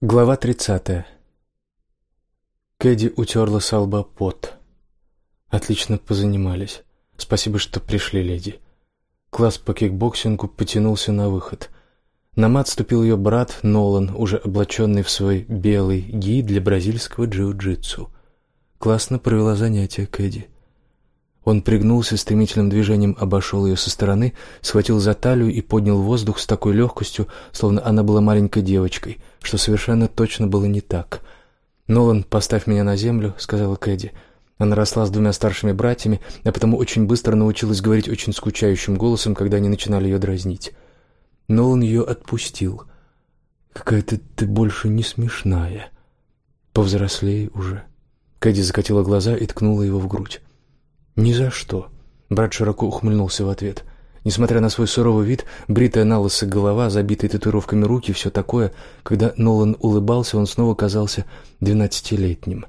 Глава тридцатая. Кэдди утерла с лба пот. Отлично позанимались. Спасибо, что пришли, леди. Класс по кикбоксингу потянулся на выход. На мат ступил ее брат Нолан, уже облаченный в свой белый ги для бразильского джиу-джитсу. Классно провела занятие Кэдди. Он пригнулся стремительным движением, обошел ее со стороны, схватил за талию и поднял в воздух с такой легкостью, словно она была маленькой девочкой, что совершенно точно было не так. «Нолан, поставь меня на землю», — сказала Кэдди. Она росла с двумя старшими братьями, а потому очень быстро научилась говорить очень скучающим голосом, когда они начинали ее дразнить. Нолан ее отпустил. «Какая-то ты больше не смешная. Повзрослее уже». Кэдди закатила глаза и ткнула его в грудь. «Ни за что!» Брат широко ухмыльнулся в ответ. Несмотря на свой суровый вид, бритая на лысо голова, забитые татуировками руки, все такое, когда Нолан улыбался, он снова казался двенадцатилетним.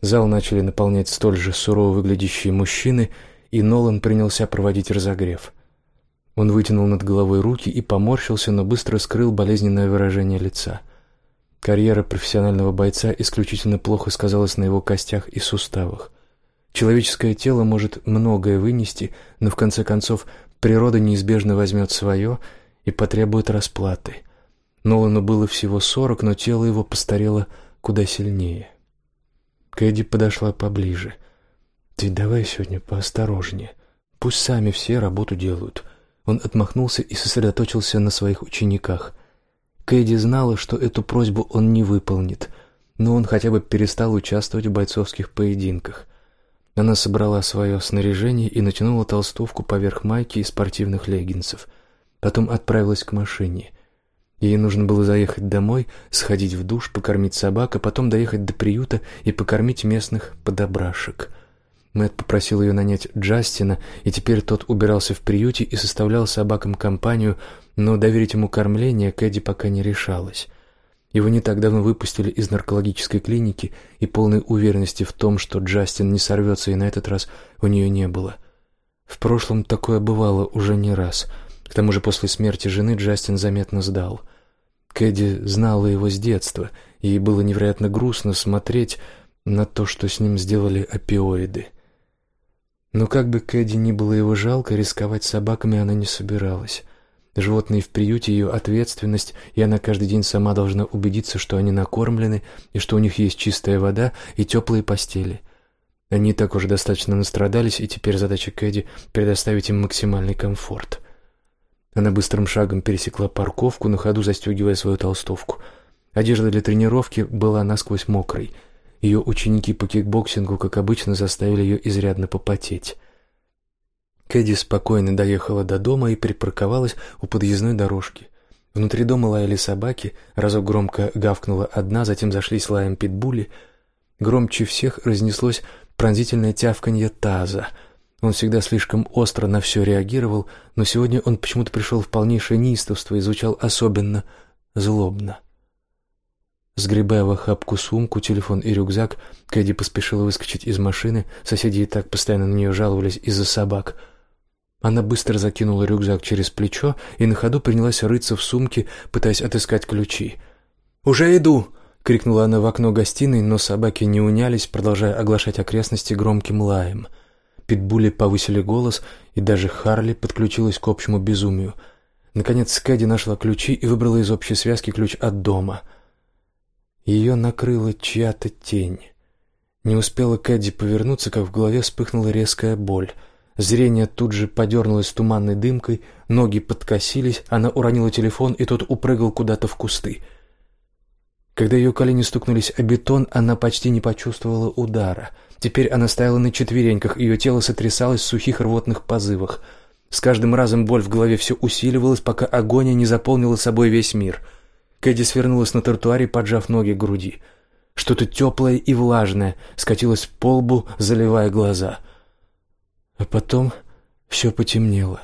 Зал начали наполнять столь же сурово выглядящие мужчины, и Нолан принялся проводить разогрев. Он вытянул над головой руки и поморщился, но быстро скрыл болезненное выражение лица. Карьера профессионального бойца исключительно плохо сказалась на его костях и суставах. Человеческое тело может многое вынести, но в конце концов природа неизбежно возьмет свое и потребует расплаты. Нолану было всего сорок, но тело его постарело куда сильнее. Кэдди подошла поближе. «Ты давай сегодня поосторожнее. Пусть сами все работу делают». Он отмахнулся и сосредоточился на своих учениках. Кэдди знала, что эту просьбу он не выполнит, но он хотя бы перестал участвовать в бойцовских поединках. Она собрала свое снаряжение и натянула толстовку поверх майки и спортивных леггинсов. Потом отправилась к машине. Ей нужно было заехать домой, сходить в душ, покормить собак, а потом доехать до приюта и покормить местных подобрашек. Мэтт попросил ее нанять Джастина, и теперь тот убирался в приюте и составлял собакам компанию, но доверить ему кормление Кэдди пока не решалась. Его не так давно выпустили из наркологической клиники, и полной уверенности в том, что Джастин не сорвется, и на этот раз у нее не было. В прошлом такое бывало уже не раз. К тому же после смерти жены Джастин заметно сдал. Кэдди знала его с детства, ей было невероятно грустно смотреть на то, что с ним сделали опиоиды. Но как бы Кэдди ни было его жалко, рисковать собаками она не собиралась. Животные в приюте — ее ответственность, и она каждый день сама должна убедиться, что они накормлены, и что у них есть чистая вода и теплые постели. Они так уже достаточно настрадались, и теперь задача Кэдди — предоставить им максимальный комфорт. Она быстрым шагом пересекла парковку, на ходу застегивая свою толстовку. Одежда для тренировки была насквозь мокрой. Ее ученики по кикбоксингу, как обычно, заставили ее изрядно попотеть. Кэдди спокойно доехала до дома и припарковалась у подъездной дорожки. Внутри дома лаяли собаки, разок громко гавкнула одна, затем зашлись лаем питбули. Громче всех разнеслось пронзительное тявканье таза. Он всегда слишком остро на все реагировал, но сегодня он почему-то пришел в полнейшее неистовство и звучал особенно злобно. Сгребая в охапку сумку, телефон и рюкзак, Кэдди поспешила выскочить из машины, соседи и так постоянно на нее жаловались из-за собак — она быстро закинула рюкзак через плечо и на ходу принялась рыться в сумке, пытаясь отыскать ключи. «Уже иду!» — крикнула она в окно гостиной, но собаки не унялись, продолжая оглашать окрестности громким лаем. Питбули повысили голос, и даже Харли подключилась к общему безумию. Наконец Скэдди нашла ключи и выбрала из общей связки ключ от дома. Ее накрыла чья-то тень. Не успела Кэдди повернуться, как в голове вспыхнула резкая боль — Зрение тут же подернулось туманной дымкой, ноги подкосились, она уронила телефон, и тот упрыгал куда-то в кусты. Когда ее колени стукнулись о бетон, она почти не почувствовала удара. Теперь она стояла на четвереньках, ее тело сотрясалось в сухих рвотных позывах. С каждым разом боль в голове все усиливалась, пока агония не заполнила собой весь мир. Кэдди свернулась на тротуаре, поджав ноги к груди. Что-то теплое и влажное скатилось по лбу, заливая глаза — а потом все потемнело.